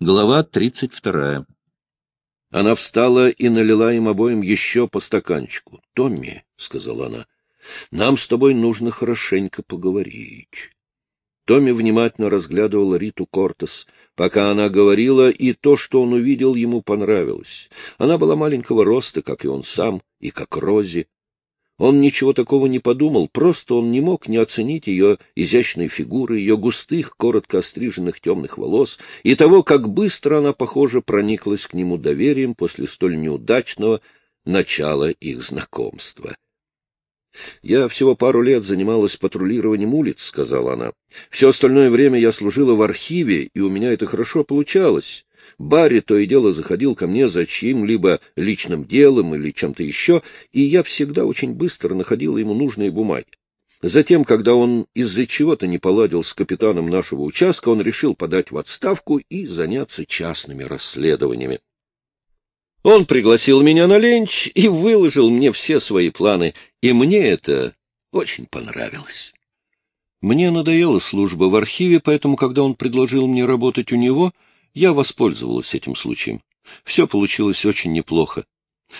Глава тридцать вторая. Она встала и налила им обоим еще по стаканчику. — Томми, — сказала она, — нам с тобой нужно хорошенько поговорить. Томми внимательно разглядывал Риту Кортес, пока она говорила, и то, что он увидел, ему понравилось. Она была маленького роста, как и он сам, и как Рози. Он ничего такого не подумал, просто он не мог не оценить ее изящной фигуры, ее густых, коротко остриженных темных волос и того, как быстро она, похоже, прониклась к нему доверием после столь неудачного начала их знакомства. «Я всего пару лет занималась патрулированием улиц», — сказала она. «Все остальное время я служила в архиве, и у меня это хорошо получалось. Барри то и дело заходил ко мне за чьим-либо личным делом или чем-то еще, и я всегда очень быстро находила ему нужные бумаги. Затем, когда он из-за чего-то не поладил с капитаном нашего участка, он решил подать в отставку и заняться частными расследованиями. Он пригласил меня на ленч и выложил мне все свои планы, и мне это очень понравилось. Мне надоела служба в архиве, поэтому, когда он предложил мне работать у него, я воспользовалась этим случаем. Все получилось очень неплохо.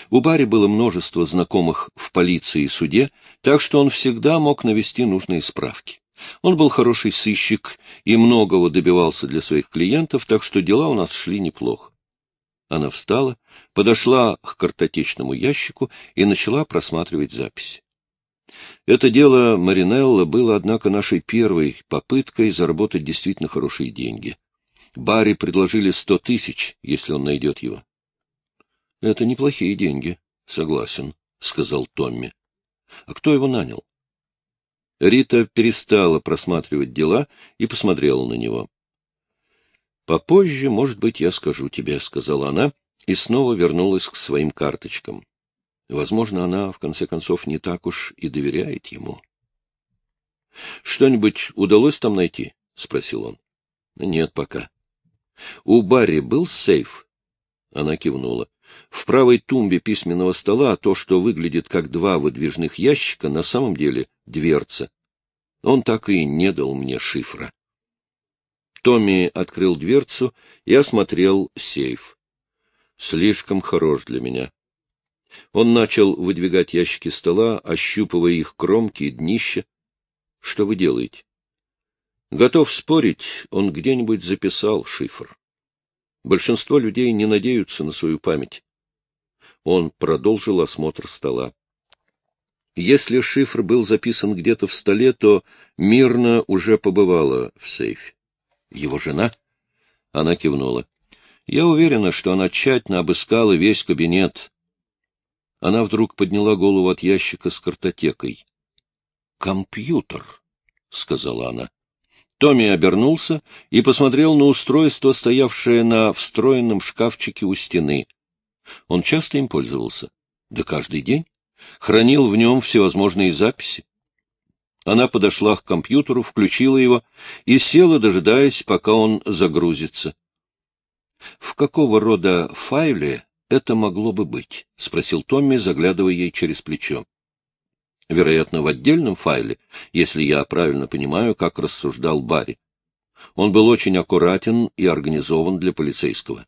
У Барри было множество знакомых в полиции и суде, так что он всегда мог навести нужные справки. Он был хороший сыщик и многого добивался для своих клиентов, так что дела у нас шли неплохо. Она встала, подошла к картотечному ящику и начала просматривать записи. Это дело Маринелла было, однако, нашей первой попыткой заработать действительно хорошие деньги. Барри предложили сто тысяч, если он найдет его. — Это неплохие деньги, согласен, — сказал Томми. — А кто его нанял? Рита перестала просматривать дела и посмотрела на него. — Попозже, может быть, я скажу тебе, — сказала она, и снова вернулась к своим карточкам. Возможно, она, в конце концов, не так уж и доверяет ему. — Что-нибудь удалось там найти? — спросил он. — Нет пока. — У Барри был сейф? Она кивнула. В правой тумбе письменного стола то, что выглядит как два выдвижных ящика, на самом деле дверца. Он так и не дал мне шифра. Томми открыл дверцу и осмотрел сейф. Слишком хорош для меня. Он начал выдвигать ящики стола, ощупывая их кромки и днища. — Что вы делаете? Готов спорить, он где-нибудь записал шифр. Большинство людей не надеются на свою память. Он продолжил осмотр стола. Если шифр был записан где-то в столе, то Мирна уже побывала в сейфе. Его жена? Она кивнула. Я уверена, что она тщательно обыскала весь кабинет. Она вдруг подняла голову от ящика с картотекой. — Компьютер, — сказала она. Томми обернулся и посмотрел на устройство, стоявшее на встроенном шкафчике у стены. Он часто им пользовался. Да каждый день. Хранил в нем всевозможные записи. Она подошла к компьютеру, включила его и села, дожидаясь, пока он загрузится. — В какого рода файле это могло бы быть? — спросил Томми, заглядывая ей через плечо вероятно, в отдельном файле, если я правильно понимаю, как рассуждал Барри. Он был очень аккуратен и организован для полицейского.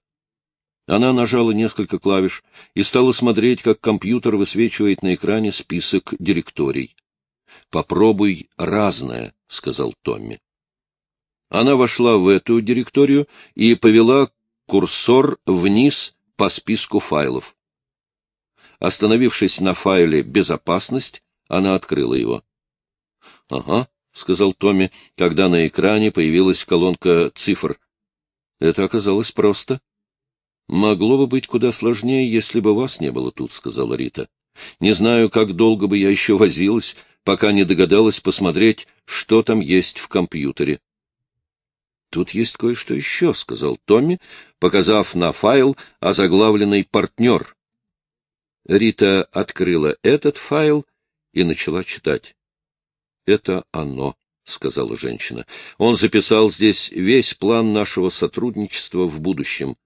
Она нажала несколько клавиш и стала смотреть, как компьютер высвечивает на экране список директорий. «Попробуй разное», — сказал Томми. Она вошла в эту директорию и повела курсор вниз по списку файлов. Остановившись на файле «Безопасность», она открыла его. — Ага, — сказал Томми, когда на экране появилась колонка цифр. Это оказалось просто. — Могло бы быть куда сложнее, если бы вас не было тут, — сказала Рита. — Не знаю, как долго бы я еще возилась, пока не догадалась посмотреть, что там есть в компьютере. — Тут есть кое-что еще, — сказал Томми, показав на файл озаглавленный «Партнер». Рита открыла этот файл и начала читать. — Это оно, — сказала женщина. — Он записал здесь весь план нашего сотрудничества в будущем.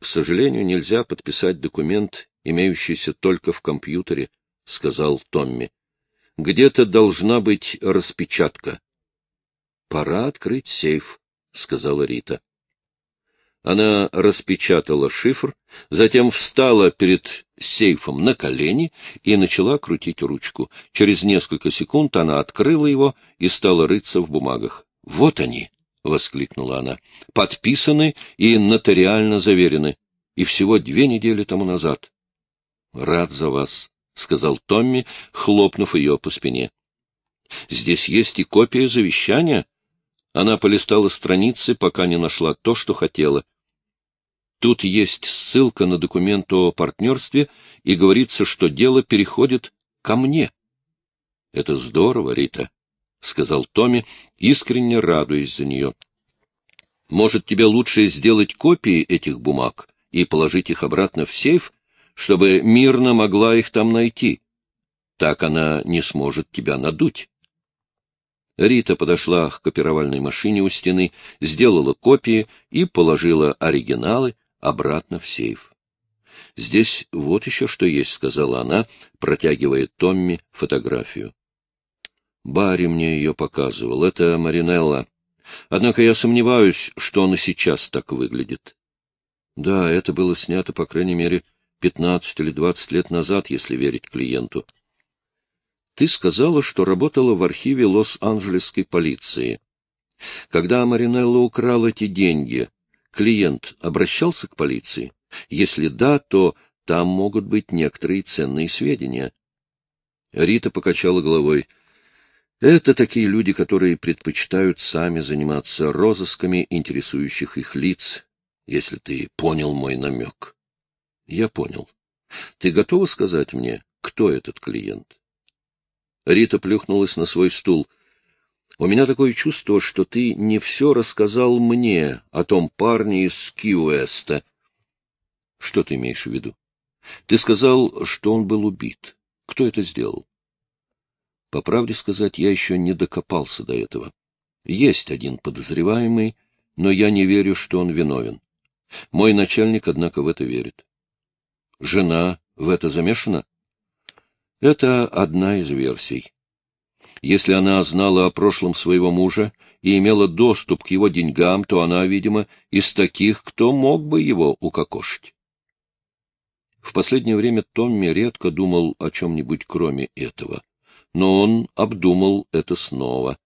К сожалению, нельзя подписать документ, имеющийся только в компьютере, — сказал Томми. — Где-то должна быть распечатка. — Пора открыть сейф, — сказала Рита. Она распечатала шифр, затем встала перед сейфом на колени и начала крутить ручку. Через несколько секунд она открыла его и стала рыться в бумагах. — Вот они! — воскликнула она. — Подписаны и нотариально заверены. И всего две недели тому назад. — Рад за вас, — сказал Томми, хлопнув ее по спине. — Здесь есть и копия завещания. Она полистала страницы, пока не нашла то, что хотела — Тут есть ссылка на документ о партнерстве, и говорится, что дело переходит ко мне. — Это здорово, Рита, — сказал Томми, искренне радуясь за нее. — Может, тебе лучше сделать копии этих бумаг и положить их обратно в сейф, чтобы мирно могла их там найти? Так она не сможет тебя надуть. Рита подошла к копировальной машине у стены, сделала копии и положила оригиналы, обратно в сейф. — Здесь вот еще что есть, — сказала она, протягивая Томми фотографию. Барри мне ее показывал. Это Маринелла. Однако я сомневаюсь, что он и сейчас так выглядит. Да, это было снято, по крайней мере, пятнадцать или двадцать лет назад, если верить клиенту. Ты сказала, что работала в архиве Лос-Анджелесской полиции. Когда Маринелла украл эти деньги, клиент обращался к полиции? Если да, то там могут быть некоторые ценные сведения. Рита покачала головой. Это такие люди, которые предпочитают сами заниматься розысками интересующих их лиц, если ты понял мой намек. Я понял. Ты готова сказать мне, кто этот клиент? Рита плюхнулась на свой стул — у меня такое чувство, что ты не все рассказал мне о том парне из Кьюэста. Что ты имеешь в виду? Ты сказал, что он был убит. Кто это сделал? По правде сказать, я еще не докопался до этого. Есть один подозреваемый, но я не верю, что он виновен. Мой начальник, однако, в это верит. Жена в это замешана? Это одна из версий. Если она знала о прошлом своего мужа и имела доступ к его деньгам, то она, видимо, из таких, кто мог бы его укокошить. В последнее время Томми редко думал о чем-нибудь кроме этого, но он обдумал это снова.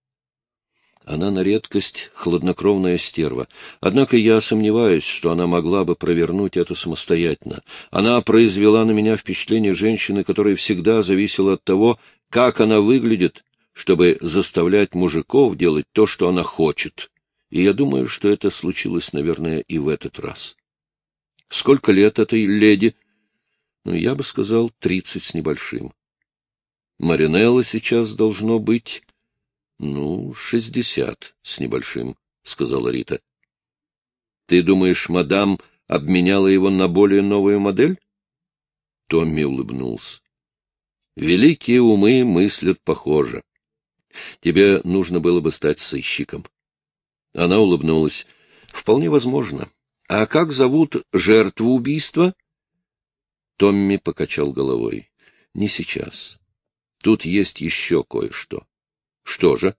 Она на редкость хладнокровная стерва. Однако я сомневаюсь, что она могла бы провернуть это самостоятельно. Она произвела на меня впечатление женщины, которая всегда зависела от того, как она выглядит, чтобы заставлять мужиков делать то, что она хочет. И я думаю, что это случилось, наверное, и в этот раз. Сколько лет этой леди? Ну, я бы сказал, тридцать с небольшим. Маринелла сейчас должно быть, ну, шестьдесят с небольшим, — сказала Рита. Ты думаешь, мадам обменяла его на более новую модель? Томми улыбнулся. Великие умы мыслят похоже. Тебе нужно было бы стать сыщиком. Она улыбнулась. Вполне возможно. А как зовут жертву убийства? Томми покачал головой. Не сейчас. Тут есть еще кое-что. Что же?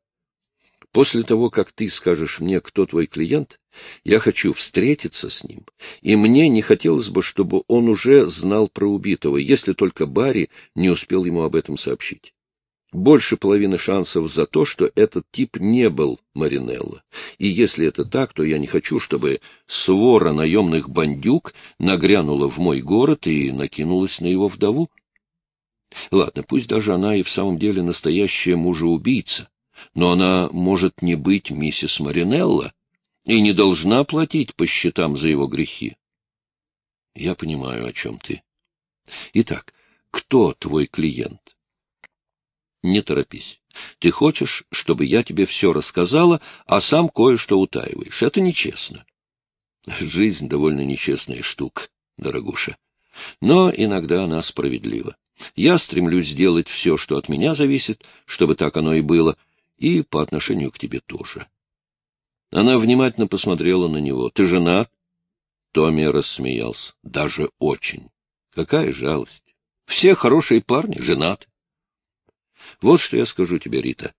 После того, как ты скажешь мне, кто твой клиент, я хочу встретиться с ним, и мне не хотелось бы, чтобы он уже знал про убитого, если только Барри не успел ему об этом сообщить. Больше половины шансов за то, что этот тип не был Маринелло. И если это так, то я не хочу, чтобы свора наемных бандюк нагрянула в мой город и накинулась на его вдову. Ладно, пусть даже она и в самом деле настоящая мужа-убийца, но она может не быть миссис Маринелло и не должна платить по счетам за его грехи. Я понимаю, о чем ты. Итак, кто твой клиент? Не торопись. Ты хочешь, чтобы я тебе все рассказала, а сам кое-что утаиваешь. Это нечестно. Жизнь довольно нечестная штука, дорогуша. Но иногда она справедлива. Я стремлюсь сделать все, что от меня зависит, чтобы так оно и было, и по отношению к тебе тоже. Она внимательно посмотрела на него. — Ты женат? Томми рассмеялся. — Даже очень. Какая жалость. Все хорошие парни женаты. Вот что я скажу тебе, Рита.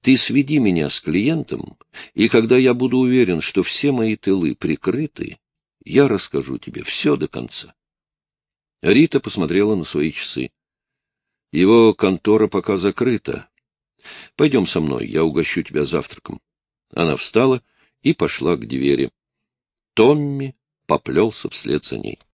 Ты сведи меня с клиентом, и когда я буду уверен, что все мои тылы прикрыты, Я расскажу тебе все до конца. Рита посмотрела на свои часы. Его контора пока закрыта. Пойдем со мной, я угощу тебя завтраком. Она встала и пошла к двери. Томми поплелся вслед за ней.